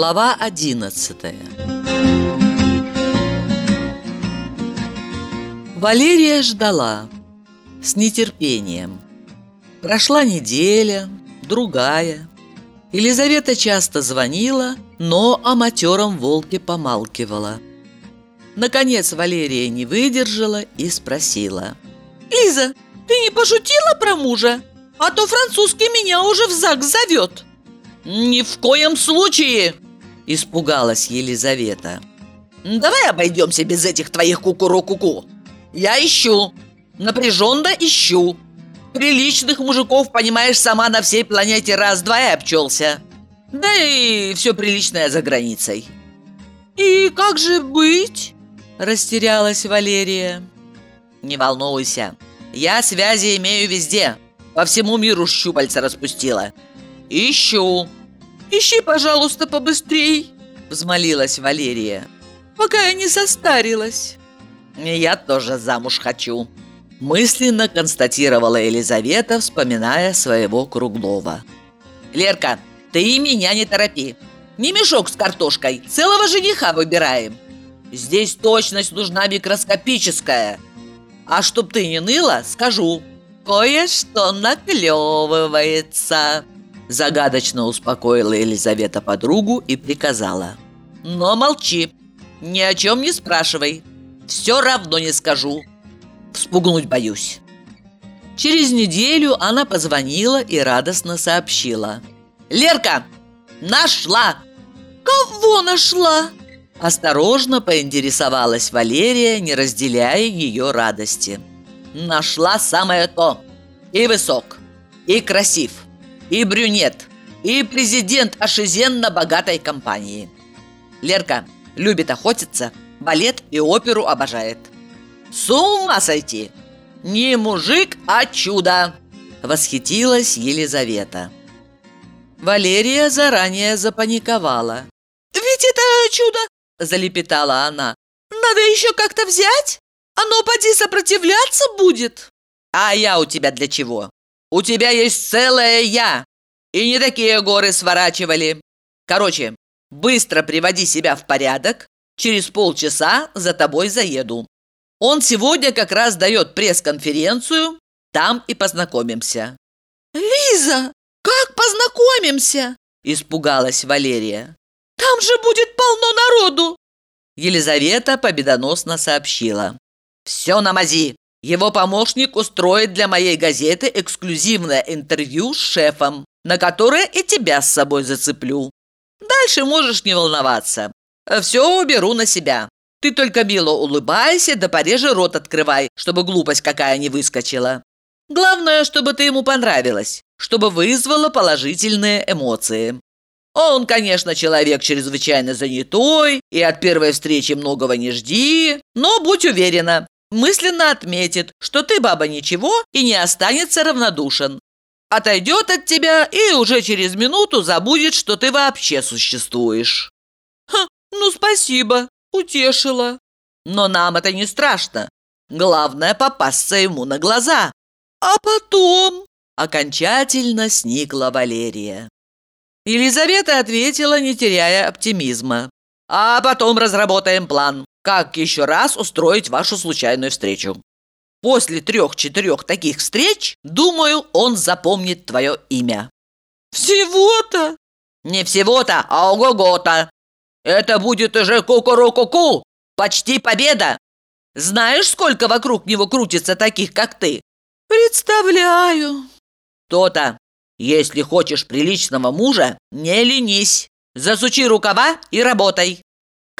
Глава одиннадцатая Валерия ждала с нетерпением. Прошла неделя, другая. Елизавета часто звонила, но о матером волке помалкивала. Наконец Валерия не выдержала и спросила. «Лиза, ты не пошутила про мужа? А то французский меня уже в ЗАГС зовет!» «Ни в коем случае!» – испугалась Елизавета. «Давай обойдемся без этих твоих кукуру-куку. Я ищу, напряженно ищу. Приличных мужиков, понимаешь, сама на всей планете раз-два и обчелся. Да и все приличное за границей». «И как же быть?» – растерялась Валерия. «Не волнуйся, я связи имею везде, по всему миру щупальца распустила. «Ищу!» «Ищи, пожалуйста, побыстрей!» Взмолилась Валерия. «Пока я не состарилась!» «Я тоже замуж хочу!» Мысленно констатировала Елизавета, вспоминая своего Круглова. «Лерка, ты меня не торопи! Не мешок с картошкой, целого жениха выбираем! Здесь точность нужна микроскопическая! А чтоб ты не ныла, скажу, кое-что наклевывается!» Загадочно успокоила Елизавета подругу и приказала. «Но молчи, ни о чем не спрашивай. Все равно не скажу. Вспугнуть боюсь». Через неделю она позвонила и радостно сообщила. «Лерка, нашла!» «Кого нашла?» Осторожно поинтересовалась Валерия, не разделяя ее радости. «Нашла самое то. И высок, и красив, и брюнет, и президент ошизенно богатой компании. Лерка любит охотиться, балет и оперу обожает. С ума сойти! Не мужик, а чудо!» Восхитилась Елизавета. Валерия заранее запаниковала. «Ведь это чудо!» – залепетала она. «Надо еще как-то взять? Оно поди сопротивляться будет!» «А я у тебя для чего? У тебя есть целое «я». И не такие горы сворачивали. Короче, быстро приводи себя в порядок. Через полчаса за тобой заеду. Он сегодня как раз дает пресс-конференцию. Там и познакомимся». «Лиза, как познакомимся?» Испугалась Валерия. «Там же будет полно народу!» Елизавета победоносно сообщила. «Все на мази. Его помощник устроит для моей газеты эксклюзивное интервью с шефом, на которое и тебя с собой зацеплю. Дальше можешь не волноваться. Все уберу на себя. Ты только мило улыбайся, да пореже рот открывай, чтобы глупость какая не выскочила. Главное, чтобы ты ему понравилась, чтобы вызвала положительные эмоции. Он, конечно, человек чрезвычайно занятой, и от первой встречи многого не жди, но будь уверена, мысленно отметит, что ты, баба, ничего и не останется равнодушен. Отойдет от тебя и уже через минуту забудет, что ты вообще существуешь. Ха, ну спасибо, утешила. Но нам это не страшно. Главное попасться ему на глаза. А потом... Окончательно сникла Валерия. Елизавета ответила, не теряя оптимизма. А потом разработаем план как еще раз устроить вашу случайную встречу. После трех-четырех таких встреч, думаю, он запомнит твое имя». «Всего-то?» «Не всего-то, а ого-го-то! Это будет уже ку-ку-ру-ку-ку! Почти победа! Знаешь, сколько вокруг него крутится таких, как ты?» «Представляю!» «То-то! Если хочешь приличного мужа, не ленись! Засучи рукава и работай!»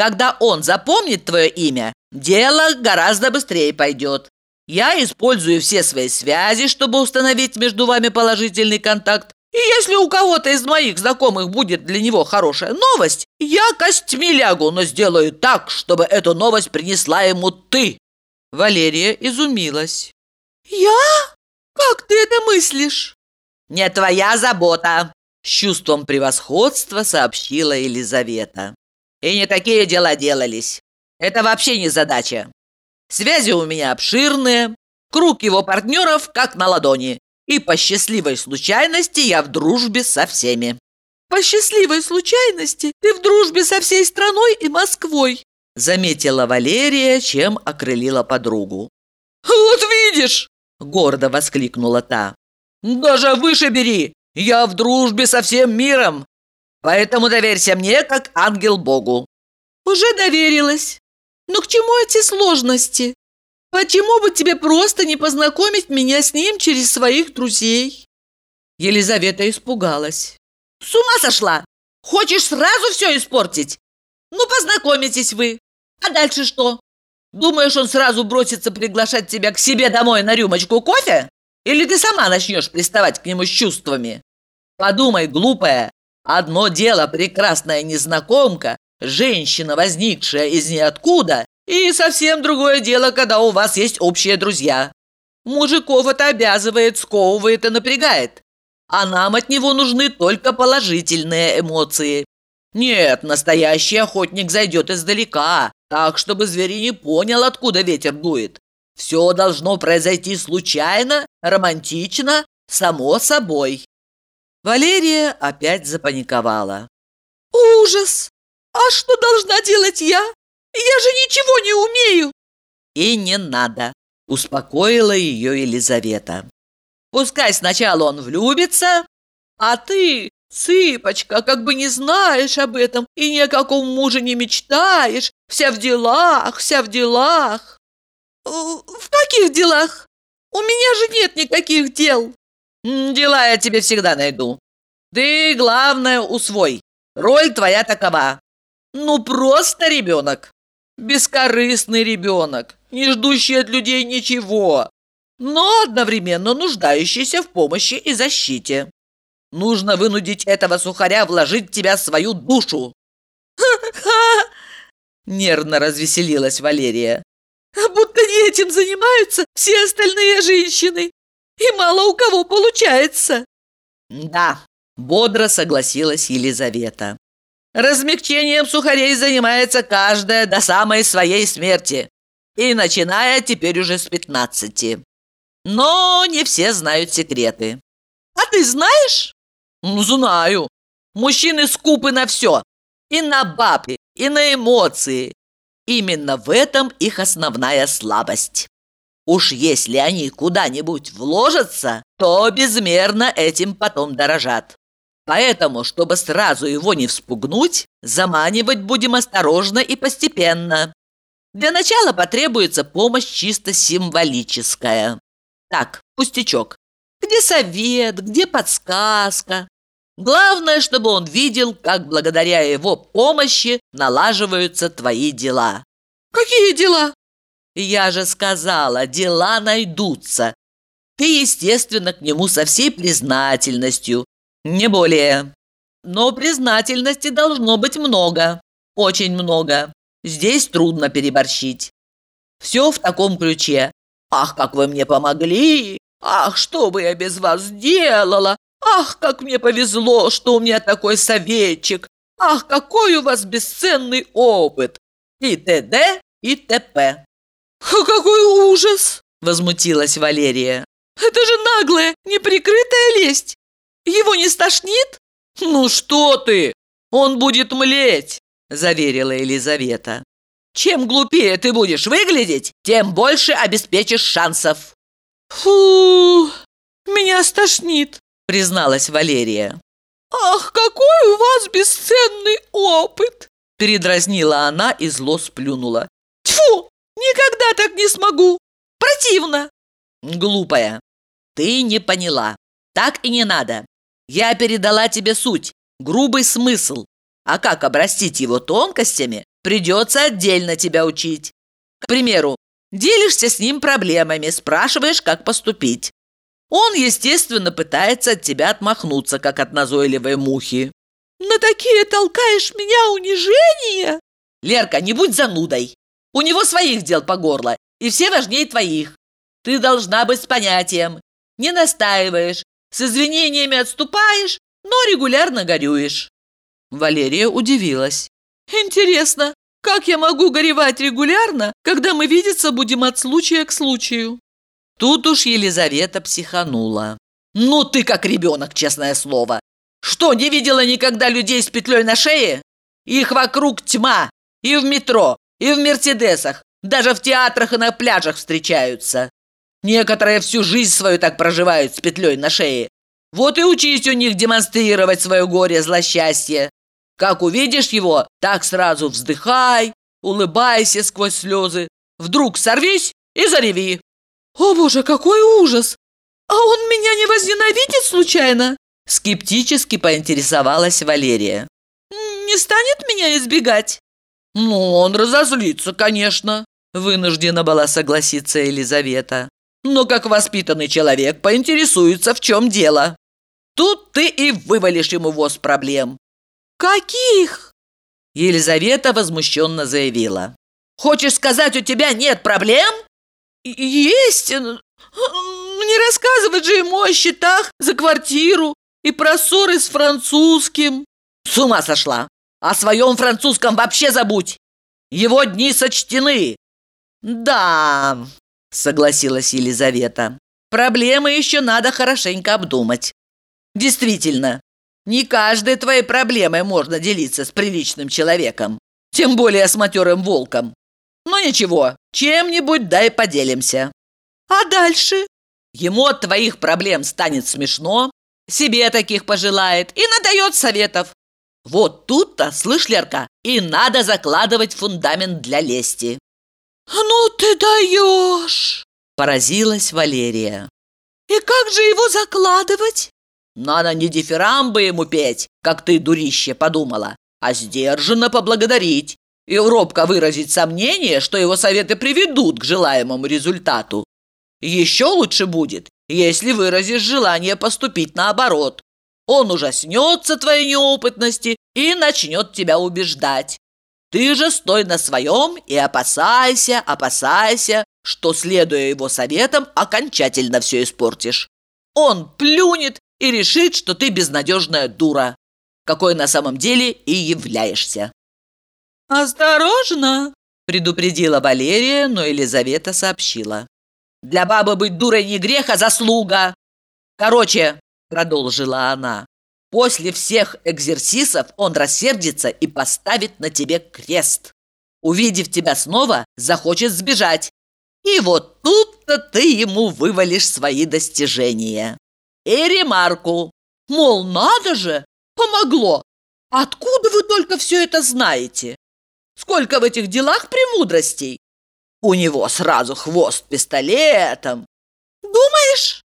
Когда он запомнит твое имя, дело гораздо быстрее пойдет. Я использую все свои связи, чтобы установить между вами положительный контакт. И если у кого-то из моих знакомых будет для него хорошая новость, я костьми лягу, но сделаю так, чтобы эту новость принесла ему ты». Валерия изумилась. «Я? Как ты это мыслишь?» «Не твоя забота», – с чувством превосходства сообщила Елизавета. И не такие дела делались. Это вообще не задача. Связи у меня обширные, круг его партнеров как на ладони. И по счастливой случайности я в дружбе со всеми. По счастливой случайности ты в дружбе со всей страной и Москвой. Заметила Валерия, чем окрылила подругу. Вот видишь, гордо воскликнула та. Даже выше бери, я в дружбе со всем миром. Поэтому доверься мне, как ангел Богу. Уже доверилась. Но к чему эти сложности? Почему бы тебе просто не познакомить меня с ним через своих друзей? Елизавета испугалась. С ума сошла? Хочешь сразу все испортить? Ну, познакомитесь вы. А дальше что? Думаешь, он сразу бросится приглашать тебя к себе домой на рюмочку кофе? Или ты сама начнешь приставать к нему с чувствами? Подумай, глупая. Одно дело прекрасная незнакомка, женщина, возникшая из ниоткуда, и совсем другое дело, когда у вас есть общие друзья. Мужиков это обязывает, сковывает и напрягает а нам от него нужны только положительные эмоции. Нет, настоящий охотник зайдет издалека, так, чтобы зверь не понял, откуда ветер дует. Все должно произойти случайно, романтично, само собой. Валерия опять запаниковала. «Ужас! А что должна делать я? Я же ничего не умею!» «И не надо!» – успокоила ее Елизавета. Пускай сначала он влюбится, а ты, цыпочка, как бы не знаешь об этом и ни о каком муже не мечтаешь, вся в делах, вся в делах. В каких делах? У меня же нет никаких дел. Дела я тебе всегда найду. Ты, главное, усвой. Роль твоя такова. Ну, просто ребенок. Бескорыстный ребенок, не ждущий от людей ничего но одновременно нуждающийся в помощи и защите. Нужно вынудить этого сухаря вложить в тебя свою душу. Нервно развеселилась Валерия. Будто не этим занимаются все остальные женщины. И мало у кого получается. Да, бодро согласилась Елизавета. Размягчением сухарей занимается каждая до самой своей смерти. И начиная теперь уже с пятнадцати. Но не все знают секреты. А ты знаешь? Знаю. Мужчины скупы на все. И на бабы, и на эмоции. Именно в этом их основная слабость. Уж если они куда-нибудь вложатся, то безмерно этим потом дорожат. Поэтому, чтобы сразу его не вспугнуть, заманивать будем осторожно и постепенно. Для начала потребуется помощь чисто символическая. Так, пустячок. Где совет, где подсказка? Главное, чтобы он видел, как благодаря его помощи налаживаются твои дела. Какие дела? Я же сказала, дела найдутся. Ты, естественно, к нему со всей признательностью. Не более. Но признательности должно быть много. Очень много. Здесь трудно переборщить. Все в таком ключе. Ах, как вы мне помогли! Ах, что бы я без вас сделала! Ах, как мне повезло, что у меня такой советчик! Ах, какой у вас бесценный опыт! И т.д. и т.п. «Какой ужас!» – возмутилась Валерия. «Это же наглая, неприкрытая лесть! Его не стошнит?» «Ну что ты! Он будет млеть!» – заверила Елизавета. Чем глупее ты будешь выглядеть, тем больше обеспечишь шансов. Фу, меня стошнит, призналась Валерия. Ах, какой у вас бесценный опыт! Передразнила она и зло сплюнула. Тьфу, никогда так не смогу! Противно! Глупая, ты не поняла. Так и не надо. Я передала тебе суть, грубый смысл. А как обрастить его тонкостями, Придется отдельно тебя учить. К примеру, делишься с ним проблемами, спрашиваешь, как поступить. Он, естественно, пытается от тебя отмахнуться, как от назойливой мухи. «На такие толкаешь меня унижения?» «Лерка, не будь занудой. У него своих дел по горло, и все важнее твоих. Ты должна быть с понятием. Не настаиваешь, с извинениями отступаешь, но регулярно горюешь». Валерия удивилась. Интересно, как я могу горевать регулярно, когда мы видеться будем от случая к случаю?» Тут уж Елизавета психанула. «Ну ты как ребенок, честное слово! Что не видела никогда людей с петлей на шее? Их вокруг тьма. И в метро, и в Мерседесах. Даже в театрах и на пляжах встречаются. Некоторые всю жизнь свою так проживают с петлей на шее. Вот и учись у них демонстрировать свое горе, злосчастье. Как увидишь его, так сразу вздыхай, улыбайся сквозь слезы. Вдруг сорвись и зареви. О боже, какой ужас! А он меня не возненавидит случайно? Скептически поинтересовалась Валерия. Не станет меня избегать? Ну, он разозлится, конечно. Вынуждена была согласиться Елизавета. Но как воспитанный человек поинтересуется, в чем дело. Тут ты и вывалишь ему воз проблем. Каких? Елизавета возмущенно заявила. Хочешь сказать, у тебя нет проблем? Есть. Не рассказывать же ему о счетах за квартиру и про ссоры с французским. С ума сошла. О своем французском вообще забудь. Его дни сочтены. Да, согласилась Елизавета. Проблемы еще надо хорошенько обдумать. Действительно, не каждой твоей проблемой можно делиться с приличным человеком, тем более с матерым волком. Но ничего, чем-нибудь дай поделимся. А дальше? Ему от твоих проблем станет смешно, себе таких пожелает и надает советов. Вот тут-то, слышь, Лерка, и надо закладывать фундамент для лести. «Ну ты даешь!» – поразилась Валерия. «И как же его закладывать?» Надо не дифирамбы ему петь, как ты, дурище, подумала, а сдержанно поблагодарить и робко выразить сомнение, что его советы приведут к желаемому результату. Еще лучше будет, если выразишь желание поступить наоборот. Он ужаснется твоей неопытности и начнет тебя убеждать. Ты же стой на своем и опасайся, опасайся, что, следуя его советам, окончательно все испортишь. Он плюнет и решит, что ты безнадежная дура, какой на самом деле и являешься. «Осторожно!» – предупредила Валерия, но Елизавета сообщила. «Для бабы быть дурой не грех, а заслуга!» «Короче», – продолжила она, – «после всех экзерсисов он рассердится и поставит на тебе крест. Увидев тебя снова, захочет сбежать. И вот тут-то ты ему вывалишь свои достижения» и ремарку, мол, надо же, помогло. Откуда вы только все это знаете? Сколько в этих делах премудростей? У него сразу хвост пистолетом. Думаешь?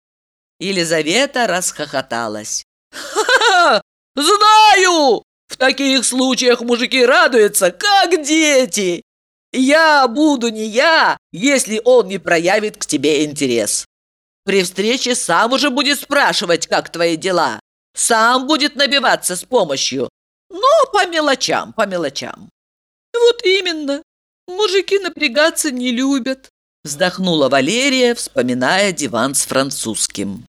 Елизавета расхохоталась. «Ха-ха! Знаю! В таких случаях мужики радуются, как дети! Я буду не я, если он не проявит к тебе интерес. При встрече сам уже будет спрашивать, как твои дела. Сам будет набиваться с помощью. Но по мелочам, по мелочам. Вот именно. Мужики напрягаться не любят. Вздохнула Валерия, вспоминая диван с французским.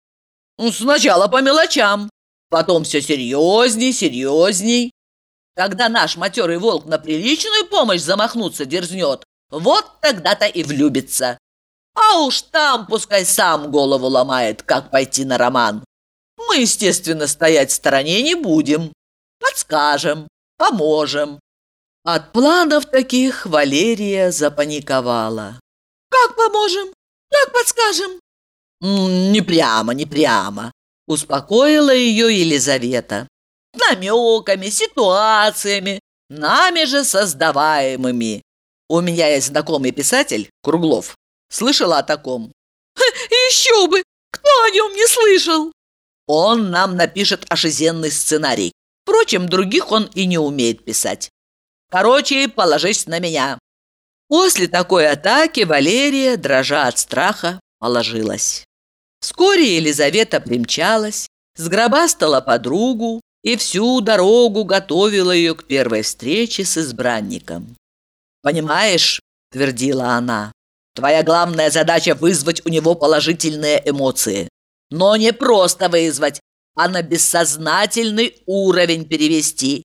Сначала по мелочам, потом все серьезней, серьезней. Когда наш матерый волк на приличную помощь замахнуться дерзнет, вот тогда-то и влюбится. А уж там пускай сам голову ломает, как пойти на роман. Мы, естественно, стоять в стороне не будем. Подскажем, поможем. От планов таких Валерия запаниковала. «Как поможем? Как подскажем?» «Не прямо, не прямо», – успокоила ее Елизавета. «Намеками, ситуациями, нами же создаваемыми. У меня есть знакомый писатель, Круглов. Слышала о таком? Еще бы! Кто о нем не слышал? Он нам напишет ошизенный сценарий. Впрочем, других он и не умеет писать. Короче, положись на меня. После такой атаки Валерия, дрожа от страха, положилась. Вскоре Елизавета примчалась, сгробастала подругу и всю дорогу готовила ее к первой встрече с избранником. «Понимаешь», – твердила она, Твоя главная задача вызвать у него положительные эмоции. Но не просто вызвать, а на бессознательный уровень перевести.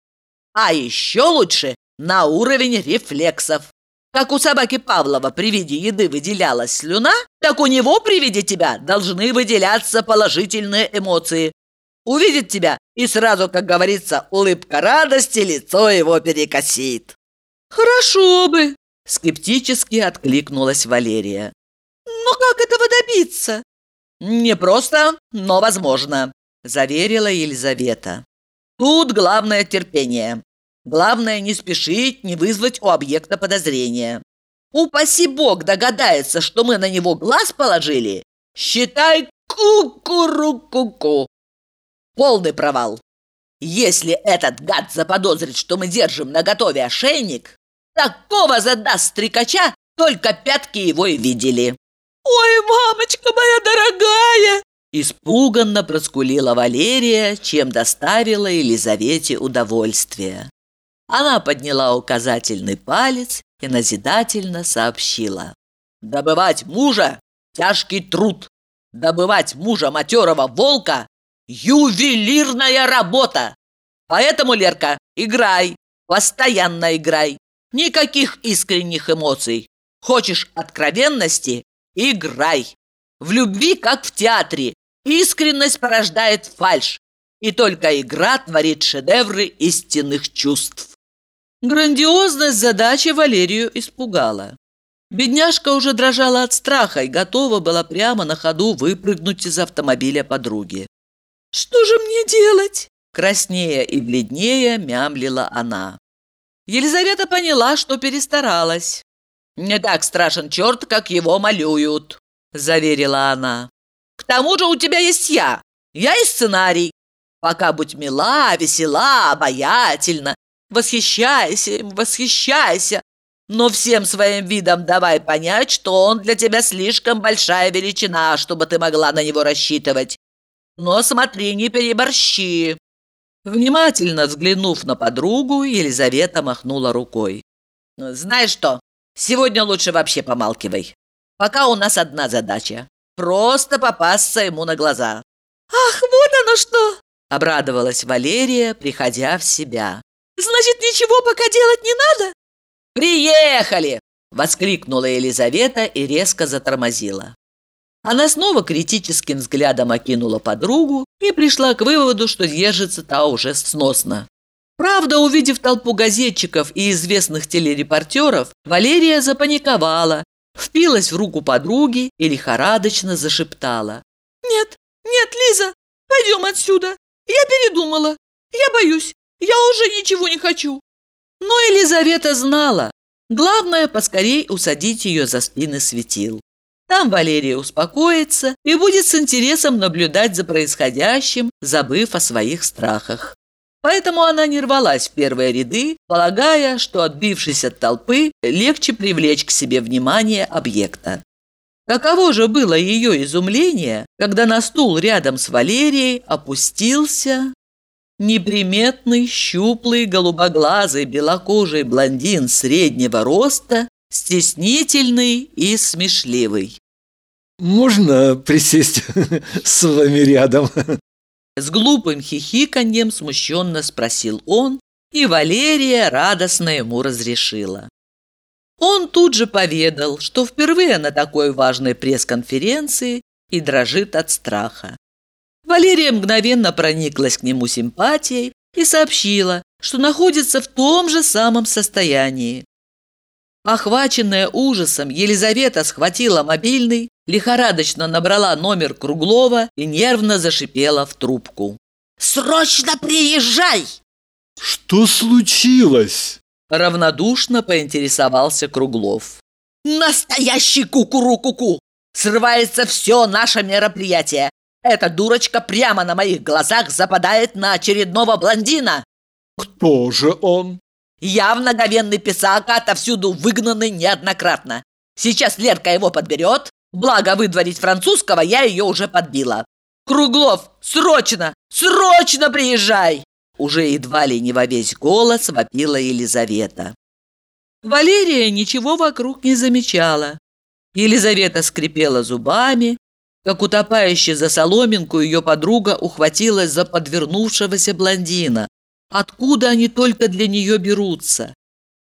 А еще лучше на уровень рефлексов. Как у собаки Павлова при виде еды выделялась слюна, так у него при виде тебя должны выделяться положительные эмоции. Увидит тебя, и сразу, как говорится, улыбка радости лицо его перекосит. Хорошо бы, скептически откликнулась Валерия. Но как этого добиться? Не просто, но возможно, заверила Елизавета. Тут главное терпение. Главное не спешить, не вызвать у объекта подозрения. Упаси бог догадается, что мы на него глаз положили. Считай ку-ку-ру-ку-ку. Полный провал. Если этот гад заподозрит, что мы держим на готове ошейник, такого задаст стрекача, только пятки его и видели. «Ой, мамочка моя дорогая!» Испуганно проскулила Валерия, чем доставила Елизавете удовольствие. Она подняла указательный палец и назидательно сообщила. «Добывать мужа – тяжкий труд. Добывать мужа матерого волка – ювелирная работа. Поэтому, Лерка, играй, постоянно играй. Никаких искренних эмоций. Хочешь откровенности – играй. В любви, как в театре, искренность порождает фальшь. И только игра творит шедевры истинных чувств. Грандиозность задачи Валерию испугала. Бедняжка уже дрожала от страха и готова была прямо на ходу выпрыгнуть из автомобиля подруги. «Что же мне делать?» Краснея и бледнее мямлила она. Елизавета поняла, что перестаралась. «Не так страшен черт, как его малюют», – заверила она. «К тому же у тебя есть я. Я и сценарий. Пока будь мила, весела, обаятельна, Восхищайся им, восхищайся, но всем своим видом давай понять, что он для тебя слишком большая величина, чтобы ты могла на него рассчитывать. Но смотри, не переборщи». Внимательно взглянув на подругу, Елизавета махнула рукой. «Знаешь что, сегодня лучше вообще помалкивай. Пока у нас одна задача – просто попасться ему на глаза». «Ах, вот оно что!» – обрадовалась Валерия, приходя в себя. Значит, ничего пока делать не надо?» «Приехали!» – воскликнула Елизавета и резко затормозила. Она снова критическим взглядом окинула подругу и пришла к выводу, что держится та уже сносно. Правда, увидев толпу газетчиков и известных телерепортеров, Валерия запаниковала, впилась в руку подруги и лихорадочно зашептала. «Нет, нет, Лиза, пойдем отсюда. Я передумала. Я боюсь. Я уже ничего не хочу!» Но Елизавета знала. Главное, поскорей усадить ее за спины светил. Там Валерия успокоится и будет с интересом наблюдать за происходящим, забыв о своих страхах. Поэтому она не рвалась в первые ряды, полагая, что, отбившись от толпы, легче привлечь к себе внимание объекта. Каково же было ее изумление, когда на стул рядом с Валерией опустился Неприметный, щуплый, голубоглазый, белокожий блондин среднего роста, стеснительный и смешливый. «Можно присесть с вами рядом?» С глупым хихиканьем смущенно спросил он, и Валерия радостно ему разрешила. Он тут же поведал, что впервые на такой важной пресс-конференции и дрожит от страха. Валерия мгновенно прониклась к нему симпатией и сообщила, что находится в том же самом состоянии. Охваченная ужасом, Елизавета схватила мобильный, лихорадочно набрала номер Круглова и нервно зашипела в трубку. «Срочно приезжай!» «Что случилось?» Равнодушно поинтересовался Круглов. «Настоящий кукуру-куку! Срывается все наше мероприятие! Эта дурочка прямо на моих глазах западает на очередного блондина. Кто же он? Явно говенный писак, отовсюду выгнанный неоднократно. Сейчас Лерка его подберет. Благо выдворить французского я ее уже подбила. Круглов, срочно, срочно приезжай! Уже едва ли не во весь голос вопила Елизавета. Валерия ничего вокруг не замечала. Елизавета скрипела зубами, как утопающая за соломинку, ее подруга ухватилась за подвернувшегося блондина. Откуда они только для нее берутся?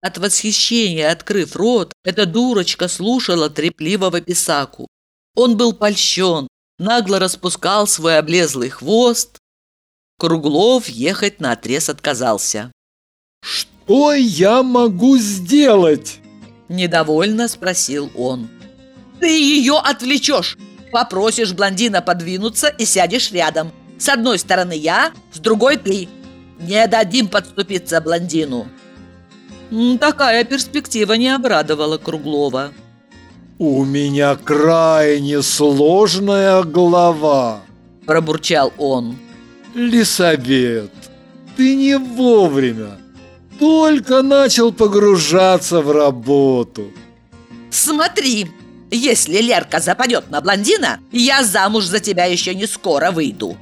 От восхищения, открыв рот, эта дурочка слушала трепливого писаку. Он был польщен, нагло распускал свой облезлый хвост. Круглов ехать на отрез отказался. Что я могу сделать? Недовольно спросил он. Ты ее отвлечешь. Попросишь блондина подвинуться и сядешь рядом. С одной стороны я, с другой ты. Не дадим подступиться блондину. Такая перспектива не обрадовала Круглова. У меня крайне сложная голова, пробурчал он. Лисабет, ты не вовремя. Только начал погружаться в работу. Смотри, если Лерка западет на блондина, я замуж за тебя еще не скоро выйду.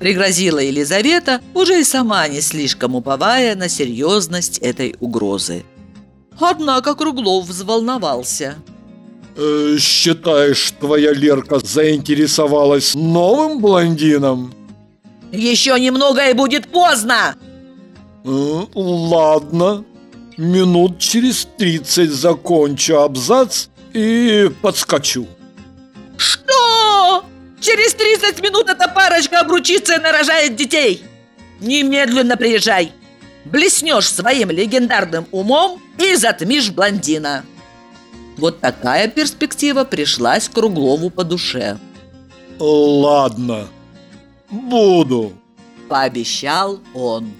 Пригрозила Елизавета, уже и сама не слишком уповая на серьезность этой угрозы. Однако Круглов взволновался. Э, «Считаешь, твоя Лерка заинтересовалась новым блондином?» «Еще немного и будет поздно!» э, «Ладно, минут через тридцать закончу абзац и подскочу». «Что? Через 30 минут эта парочка обручится и нарожает детей! Немедленно приезжай! Блеснешь своим легендарным умом и затмишь блондина!» Вот такая перспектива пришлась Круглову по душе. «Ладно, буду», – пообещал он.